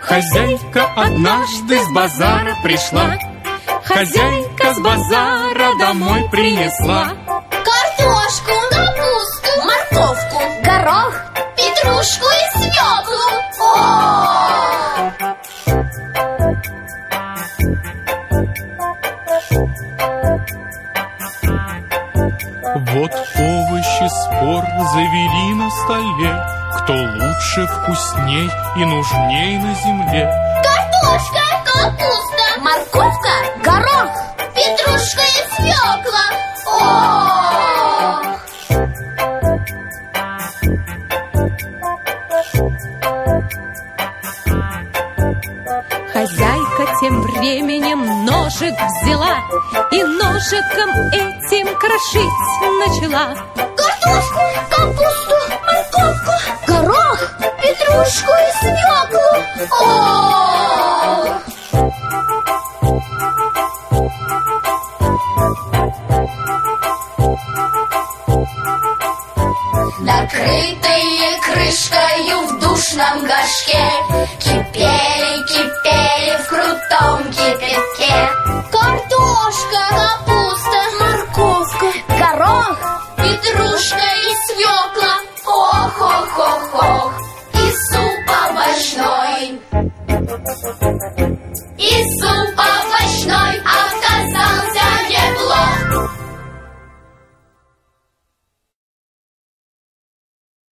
Хозяйка однажды с базара пришла. Хозяйка с базара домой принесла. Картошку, капусту, морковку, горох, петрушку Вот овощи спор завели на столе Кто лучше, вкусней и нужней на земле Картошка, капуста, морковка, горох, петрушка и свекла. О! Хозяйка тем временем ножик взяла И ножиком этим крошить начала Картошку, капусту, морковку, горох, петрушку и свеклу. О! Накрытые крышкою в душном горшке Кипели, кипели Is so